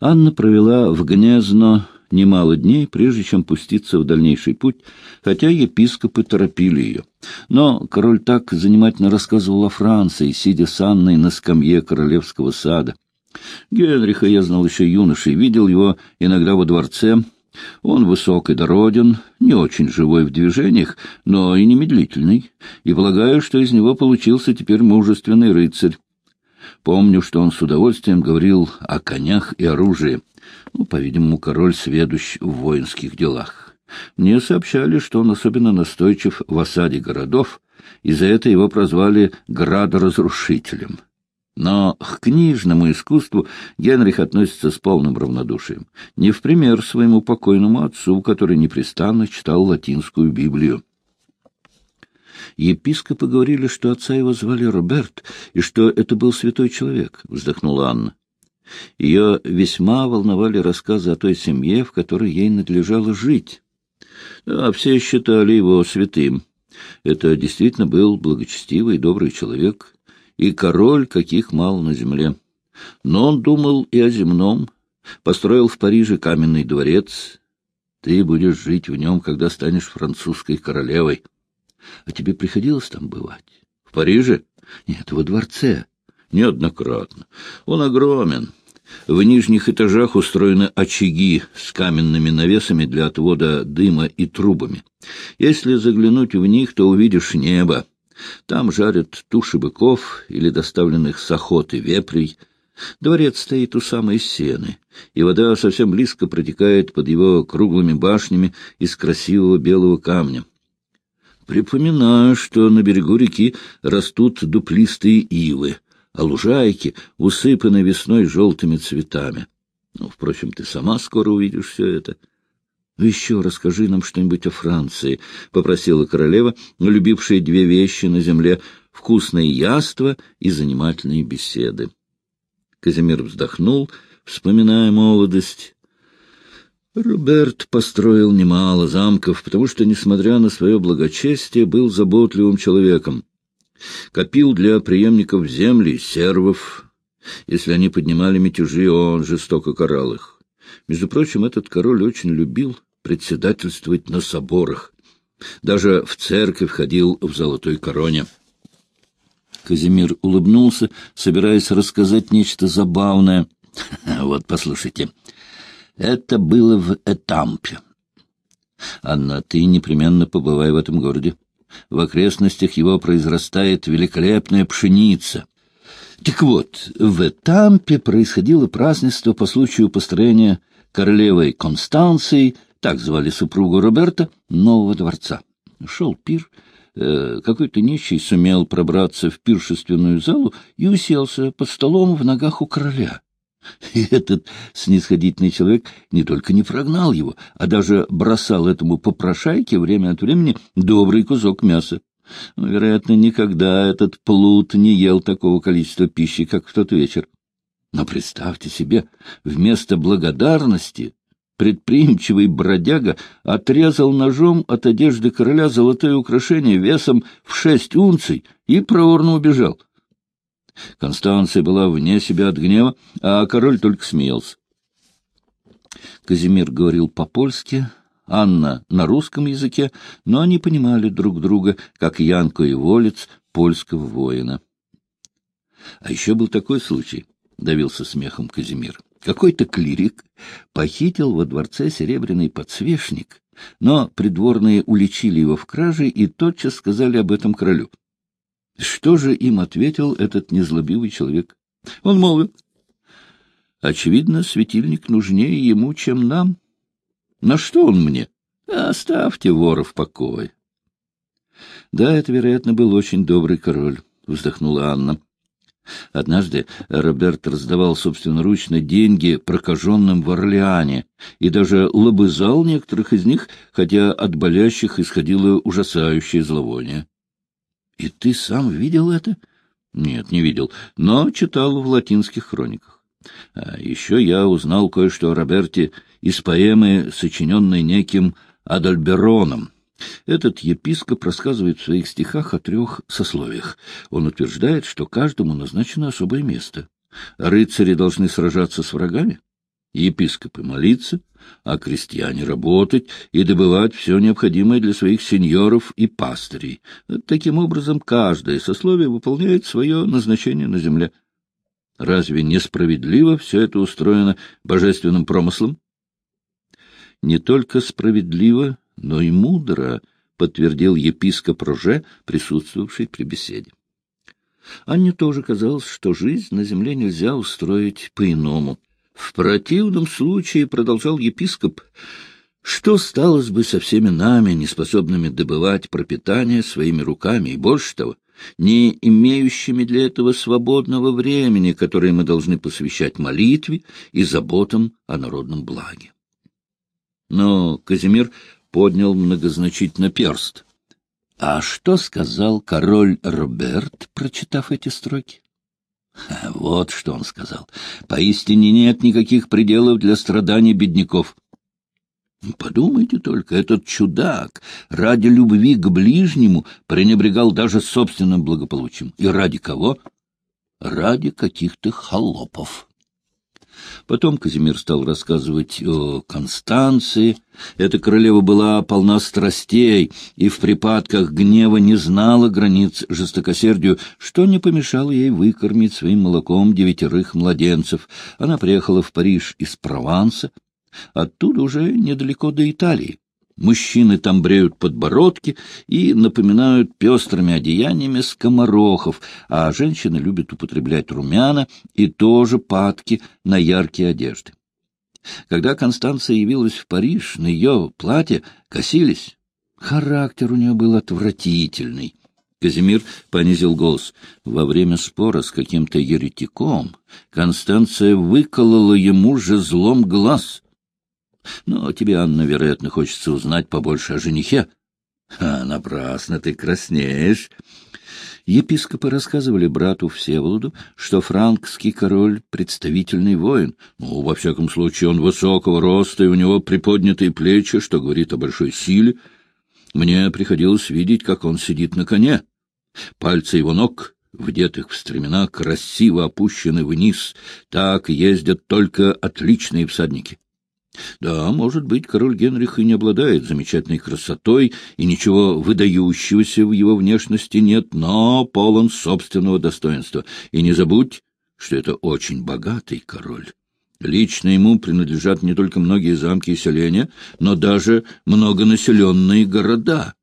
Анна провела в Гнезно немало дней, прежде чем пуститься в дальнейший путь, хотя епископы торопили ее. Но король так занимательно рассказывал о Франции, сидя с Анной на скамье королевского сада. Генриха я знал еще юношей, видел его иногда во дворце. Он высок и дороден, не очень живой в движениях, но и немедлительный, и полагаю, что из него получился теперь мужественный рыцарь. Помню, что он с удовольствием говорил о конях и оружии. Ну, по-видимому, король сведущ в воинских делах. Мне сообщали, что он особенно настойчив в осаде городов, и за это его прозвали градоразрушителем. Но к книжному искусству Генрих относится с полным равнодушием, не в пример своему покойному отцу, который непрестанно читал латинскую Библию. Епископы говорили, что отца его звали Роберт, и что это был святой человек, — вздохнула Анна. Ее весьма волновали рассказы о той семье, в которой ей надлежало жить. А все считали его святым. Это действительно был благочестивый и добрый человек, и король, каких мало на земле. Но он думал и о земном, построил в Париже каменный дворец. Ты будешь жить в нем, когда станешь французской королевой. А тебе приходилось там бывать? В Париже? Нет, во дворце. Неоднократно. Он огромен. В нижних этажах устроены очаги с каменными навесами для отвода дыма и трубами. Если заглянуть в них, то увидишь небо. Там жарят туши быков или доставленных с охоты вепрей. Дворец стоит у самой сены, и вода совсем близко протекает под его круглыми башнями из красивого белого камня. Припоминаю, что на берегу реки растут дуплистые ивы, а лужайки усыпаны весной желтыми цветами. Ну, впрочем, ты сама скоро увидишь все это. «Ну, — Еще расскажи нам что-нибудь о Франции, — попросила королева, любившая две вещи на земле — вкусные яства и занимательные беседы. Казимир вздохнул, вспоминая молодость. Роберт построил немало замков, потому что, несмотря на свое благочестие, был заботливым человеком. Копил для преемников земли, сервов. Если они поднимали мятежи, он жестоко карал их. Между прочим, этот король очень любил председательствовать на соборах. Даже в церковь ходил в золотой короне. Казимир улыбнулся, собираясь рассказать нечто забавное. — Вот, послушайте, это было в Этампе. Анна, ты непременно побывай в этом городе. В окрестностях его произрастает великолепная пшеница. Так вот, в Этампе происходило празднество по случаю построения королевой Констанции, так звали супругу Роберта, нового дворца. Шел пир, э, какой-то нищий сумел пробраться в пиршественную залу и уселся под столом в ногах у короля. И этот снисходительный человек не только не прогнал его, а даже бросал этому попрошайке время от времени добрый кусок мяса. Но, вероятно, никогда этот плут не ел такого количества пищи, как в тот вечер. Но представьте себе, вместо благодарности предприимчивый бродяга отрезал ножом от одежды короля золотое украшение весом в шесть унций и проворно убежал. Констанция была вне себя от гнева, а король только смеялся. Казимир говорил по-польски, Анна на русском языке, но они понимали друг друга, как Янко и Волец польского воина. А еще был такой случай, — давился смехом Казимир. Какой-то клирик похитил во дворце серебряный подсвечник, но придворные уличили его в краже и тотчас сказали об этом королю. Что же им ответил этот незлобивый человек? Он молвил, очевидно, светильник нужнее ему, чем нам. На что он мне? Оставьте вора в покое. Да, это, вероятно, был очень добрый король, вздохнула Анна. Однажды Роберт раздавал собственноручно деньги прокаженным в Орлеане и даже лобызал некоторых из них, хотя от болящих исходило ужасающее зловоние. И ты сам видел это? Нет, не видел, но читал в латинских хрониках. А еще я узнал кое-что о Роберте из поэмы, сочиненной неким Адальбероном. Этот епископ рассказывает в своих стихах о трех сословиях. Он утверждает, что каждому назначено особое место. Рыцари должны сражаться с врагами, епископы молиться, а крестьяне работать и добывать все необходимое для своих сеньоров и пастырей. Таким образом, каждое сословие выполняет свое назначение на земле. Разве несправедливо все это устроено божественным промыслом? Не только справедливо, но и мудро, подтвердил епископ Роже, присутствовавший при беседе. Анне тоже казалось, что жизнь на земле нельзя устроить по-иному. В противном случае, — продолжал епископ, — что сталось бы со всеми нами, неспособными добывать пропитание своими руками, и больше того, не имеющими для этого свободного времени, которое мы должны посвящать молитве и заботам о народном благе? Но Казимир поднял многозначительно перст. А что сказал король Роберт, прочитав эти строки? Вот что он сказал. Поистине нет никаких пределов для страданий бедняков. Подумайте только, этот чудак ради любви к ближнему пренебрегал даже собственным благополучием. И ради кого? Ради каких-то холопов. Потом Казимир стал рассказывать о Констанции. Эта королева была полна страстей и в припадках гнева не знала границ жестокосердию, что не помешало ей выкормить своим молоком девятерых младенцев. Она приехала в Париж из Прованса, оттуда уже недалеко до Италии. Мужчины там бреют подбородки и напоминают пестрыми одеяниями скоморохов, а женщины любят употреблять румяна и тоже падки на яркие одежды. Когда Констанция явилась в Париж, на ее платье косились. Характер у нее был отвратительный. Казимир понизил голос. Во время спора с каким-то еретиком Констанция выколола ему же злом глаз — но тебе, Анна, вероятно, хочется узнать побольше о женихе. А, напрасно ты краснеешь. Епископы рассказывали брату Всеволоду, что франкский король — представительный воин. Ну, во всяком случае, он высокого роста, и у него приподнятые плечи, что говорит о большой силе. Мне приходилось видеть, как он сидит на коне. Пальцы его ног, вдетых в стремена, красиво опущены вниз. Так ездят только отличные всадники. Да, может быть, король Генрих и не обладает замечательной красотой, и ничего выдающегося в его внешности нет, но полон собственного достоинства. И не забудь, что это очень богатый король. Лично ему принадлежат не только многие замки и селения, но даже многонаселенные города.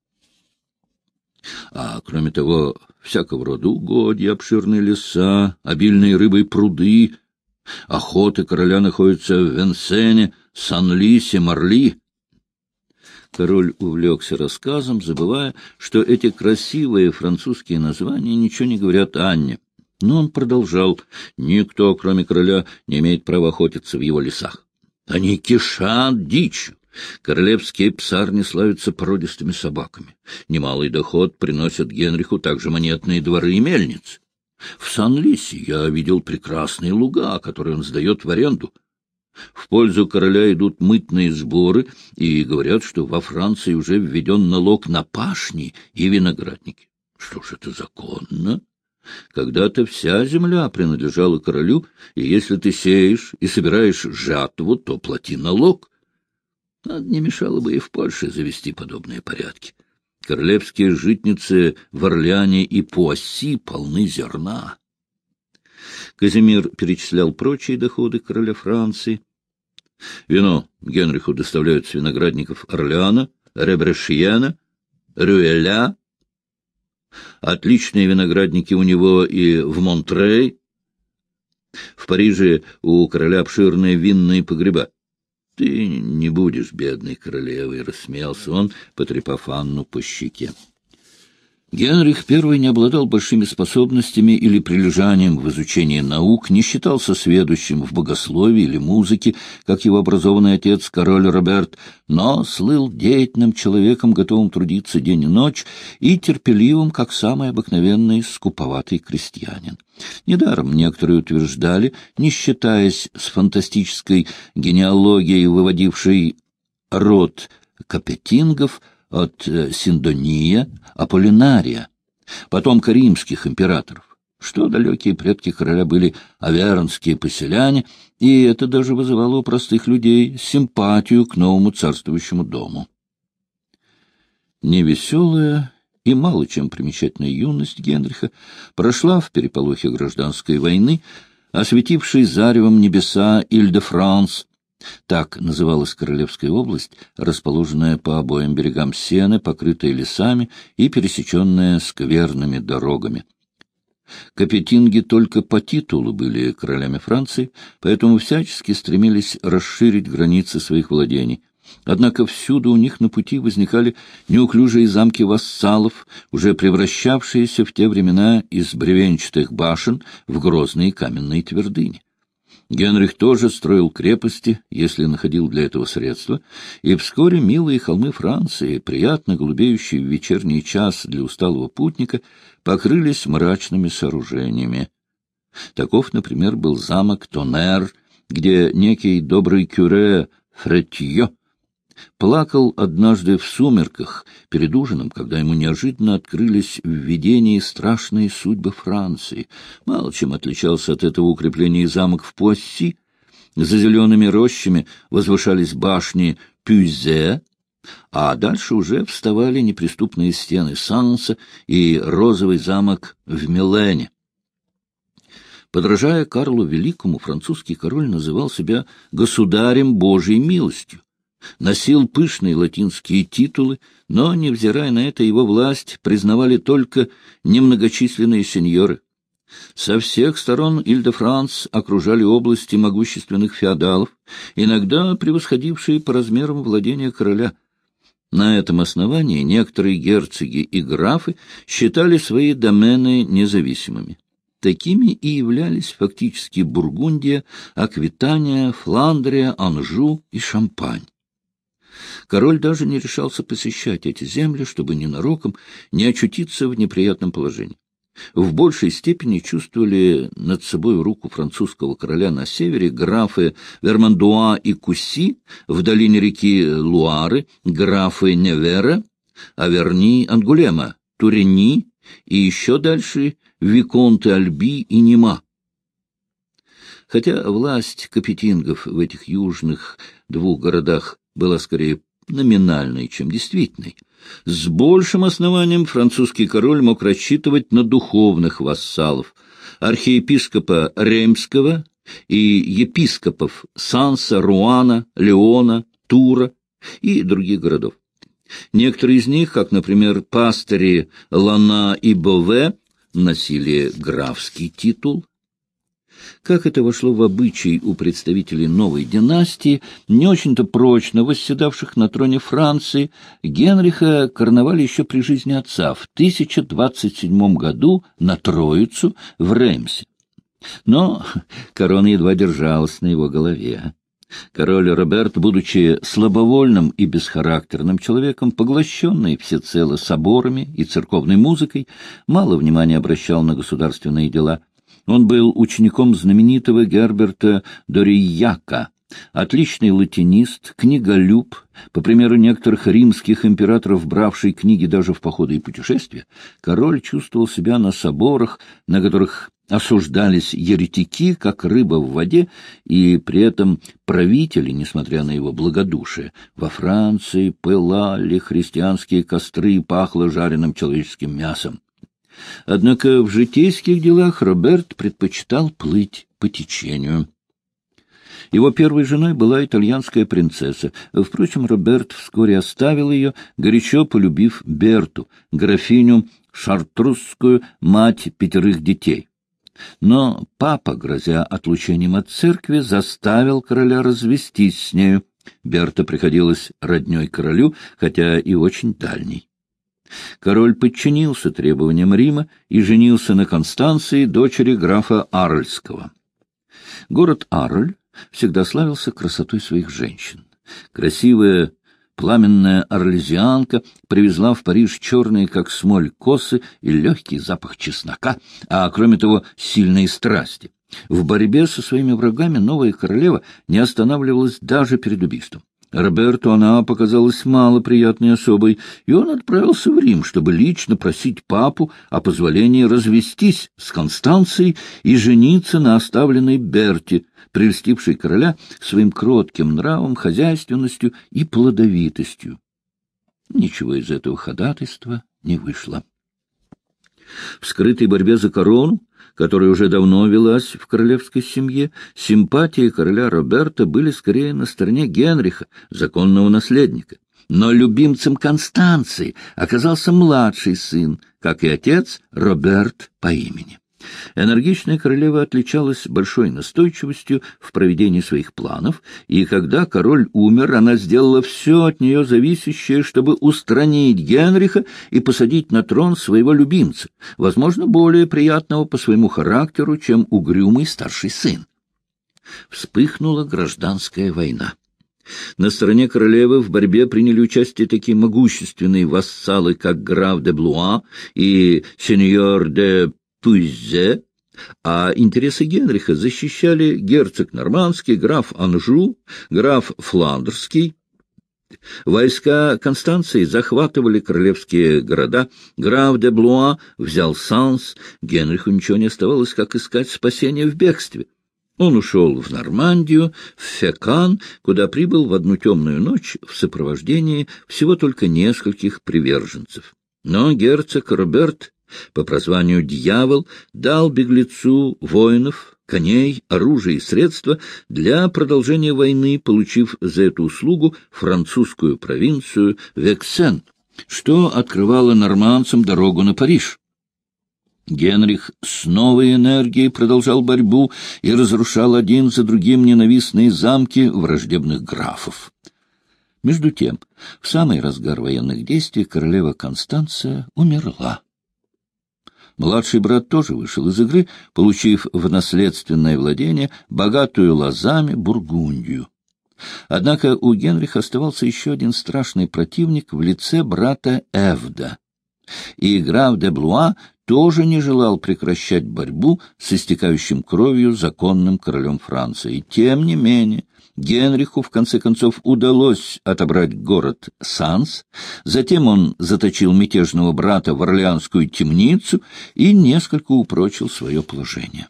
А кроме того, всякого рода угодья, обширные леса, обильные рыбой пруды, охоты короля находятся в Венсене, Сан-Лисе, Марли. Король увлекся рассказом, забывая, что эти красивые французские названия ничего не говорят Анне. Но он продолжал. Никто, кроме короля, не имеет права охотиться в его лесах. Они кишат дичью. Королевские псарни славятся породистыми собаками. Немалый доход приносят Генриху также монетные дворы и мельницы. В Сан-Лисе я видел прекрасные луга, которые он сдает в аренду. В пользу короля идут мытные сборы, и говорят, что во Франции уже введен налог на пашни и виноградники. Что ж это законно? Когда-то вся земля принадлежала королю, и если ты сеешь и собираешь жатву, то плати налог. Не мешало бы и в Польше завести подобные порядки. Королевские житницы в Орлеане и Пуасси полны зерна. Казимир перечислял прочие доходы короля Франции. Вино Генриху доставляют с виноградников Орлеана, Ребрешьена, Рюэля. Отличные виноградники у него и в Монтрей. В Париже у короля обширные винные погреба. Ты не будешь бедной королевой, — рассмеялся он, потрепав Анну по щеке. Генрих I не обладал большими способностями или прилежанием в изучении наук, не считался сведущим в богословии или музыке, как его образованный отец, король Роберт, но слыл деятельным человеком, готовым трудиться день и ночь, и терпеливым, как самый обыкновенный скуповатый крестьянин. Недаром некоторые утверждали, не считаясь с фантастической генеалогией, выводившей род капетингов, от э, Синдония, Аполлинария, потомка римских императоров. что далекие предки короля были авернские поселяне, и это даже вызывало у простых людей симпатию к новому царствующему дому. Невеселая и мало чем примечательная юность Генриха прошла в переполохе гражданской войны, осветившей заревом небеса Иль-де-Франс, так называлась Королевская область, расположенная по обоим берегам Сены, покрытая лесами и пересеченная скверными дорогами. Капетинги только по титулу были королями Франции, поэтому всячески стремились расширить границы своих владений. Однако всюду у них на пути возникали неуклюжие замки вассалов, уже превращавшиеся в те времена из бревенчатых башен в грозные каменные твердыни. Генрих тоже строил крепости, если находил для этого средства, и вскоре милые холмы Франции, приятно голубеющие в вечерний час для усталого путника, покрылись мрачными сооружениями. Таков, например, был замок Тонер, где некий добрый кюре Фретье плакал однажды в сумерках перед ужином, когда ему неожиданно открылись в видении страшные судьбы Франции. Мало чем отличался от этого укрепления замок в Пуасси. За зелеными рощами возвышались башни Пюзе, а дальше уже вставали неприступные стены Санса и розовый замок в Милене. Подражая Карлу Великому, французский король называл себя «государем Божьей милостью» носил пышные латинские титулы, но, невзирая на это, его власть признавали только немногочисленные сеньоры. Со всех сторон Иль-де-Франс окружали области могущественных феодалов, иногда превосходившие по размерам владения короля. На этом основании некоторые герцоги и графы считали свои домены независимыми. Такими и являлись фактически Бургундия, Аквитания, Фландрия, Анжу и Шампань. Король даже не решался посещать эти земли, чтобы ненароком не очутиться в неприятном положении. В большей степени чувствовали над собой руку французского короля на севере графы Вермандуа и Куси, в долине реки Луары графы Невера, Аверни, Ангулема, Турени и еще дальше Виконты Альби и Нима. Хотя власть капетингов в этих южных двух городах была скорее номинальной, чем действительной. С большим основанием французский король мог рассчитывать на духовных вассалов, архиепископа Ремского и епископов Санса, Руана, Леона, Тура и других городов. Некоторые из них, как, например, пастыри Лана и Бове, носили графский титул, как это вошло в обычай у представителей новой династии, не очень-то прочно восседавших на троне Франции, Генриха короновали еще при жизни отца в 1027 году на Троицу в Реймсе. Но корона едва держалась на его голове. Король Роберт, будучи слабовольным и бесхарактерным человеком, поглощенный всецело соборами и церковной музыкой, мало внимания обращал на государственные дела – он был учеником знаменитого Герберта Дорияка, отличный латинист, книголюб, по примеру некоторых римских императоров, бравший книги даже в походы и путешествия, король чувствовал себя на соборах, на которых осуждались еретики, как рыба в воде, и при этом правители, несмотря на его благодушие, во Франции пылали христианские костры и пахло жареным человеческим мясом. Однако в житейских делах Роберт предпочитал плыть по течению. Его первой женой была итальянская принцесса. Впрочем, Роберт вскоре оставил ее, горячо полюбив Берту, графиню Шартрусскую, мать пятерых детей. Но папа, грозя отлучением от церкви, заставил короля развестись с нею. Берта приходилась родней королю, хотя и очень дальней. Король подчинился требованиям Рима и женился на Констанции, дочери графа Арльского. Город Арль всегда славился красотой своих женщин. Красивая пламенная орлезианка привезла в Париж черные, как смоль, косы и легкий запах чеснока, а, кроме того, сильные страсти. В борьбе со своими врагами новая королева не останавливалась даже перед убийством. Роберту она показалась малоприятной особой, и он отправился в Рим, чтобы лично просить папу о позволении развестись с Констанцией и жениться на оставленной Берте, прельстившей короля своим кротким нравом, хозяйственностью и плодовитостью. Ничего из этого ходатайства не вышло. В скрытой борьбе за корону которая уже давно велась в королевской семье, симпатии короля Роберта были скорее на стороне Генриха, законного наследника. Но любимцем Констанции оказался младший сын, как и отец Роберт по имени. Энергичная королева отличалась большой настойчивостью в проведении своих планов, и когда король умер, она сделала все от нее зависящее, чтобы устранить Генриха и посадить на трон своего любимца, возможно, более приятного по своему характеру, чем угрюмый старший сын. Вспыхнула гражданская война. На стороне королевы в борьбе приняли участие такие могущественные вассалы, как граф де Блуа и сеньор де Пуйзе, а интересы Генриха защищали герцог Нормандский, граф Анжу, граф Фландерский. Войска Констанции захватывали королевские города, граф де Блуа взял Санс, Генриху ничего не оставалось, как искать спасение в бегстве. Он ушел в Нормандию, в Фекан, куда прибыл в одну темную ночь в сопровождении всего только нескольких приверженцев. Но герцог Роберт по прозванию «Дьявол» дал беглецу воинов, коней, оружие и средства для продолжения войны, получив за эту услугу французскую провинцию Вексен, что открывало нормандцам дорогу на Париж. Генрих с новой энергией продолжал борьбу и разрушал один за другим ненавистные замки враждебных графов. Между тем, в самый разгар военных действий королева Констанция умерла. Младший брат тоже вышел из игры, получив в наследственное владение богатую лозами Бургундию. Однако у Генриха оставался еще один страшный противник в лице брата Эвда. И граф де Блуа тоже не желал прекращать борьбу с истекающим кровью законным королем Франции. Тем не менее, Генриху, в конце концов, удалось отобрать город Санс, затем он заточил мятежного брата в Орлеанскую темницу и несколько упрочил свое положение.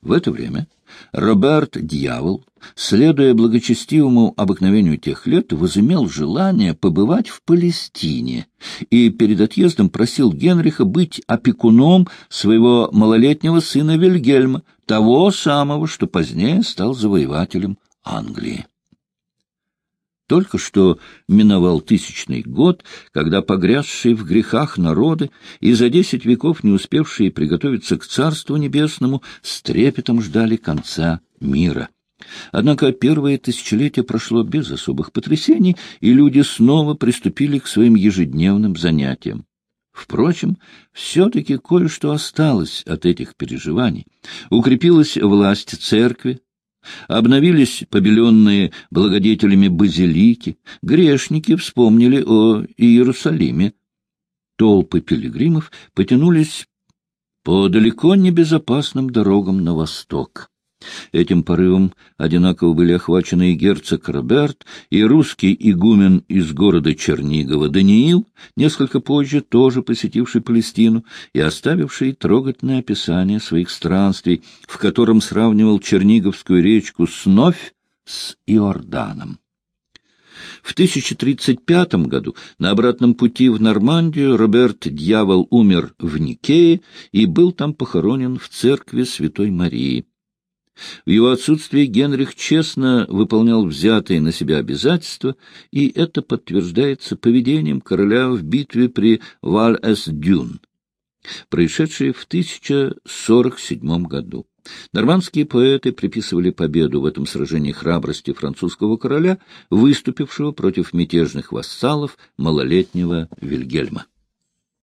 В это время Роберт Дьявол, следуя благочестивому обыкновению тех лет, возымел желание побывать в Палестине и перед отъездом просил Генриха быть опекуном своего малолетнего сына Вильгельма, того самого, что позднее стал завоевателем Англии. Только что миновал тысячный год, когда погрязшие в грехах народы и за десять веков не успевшие приготовиться к Царству Небесному с трепетом ждали конца мира. Однако первое тысячелетие прошло без особых потрясений, и люди снова приступили к своим ежедневным занятиям. Впрочем, все-таки кое-что осталось от этих переживаний. Укрепилась власть церкви, Обновились побеленные благодетелями базилики, грешники вспомнили о Иерусалиме. Толпы пилигримов потянулись по далеко небезопасным дорогам на восток. Этим порывом одинаково были охвачены и герцог Роберт, и русский игумен из города Чернигова Даниил, несколько позже тоже посетивший Палестину и оставивший трогательное описание своих странствий, в котором сравнивал Черниговскую речку Сновь с Иорданом. В 1035 году на обратном пути в Нормандию Роберт Дьявол умер в Никее и был там похоронен в церкви Святой Марии. В его отсутствие Генрих честно выполнял взятые на себя обязательства, и это подтверждается поведением короля в битве при Валь-эс-Дюн, происшедшей в 1047 году. Нормандские поэты приписывали победу в этом сражении храбрости французского короля, выступившего против мятежных вассалов малолетнего Вильгельма.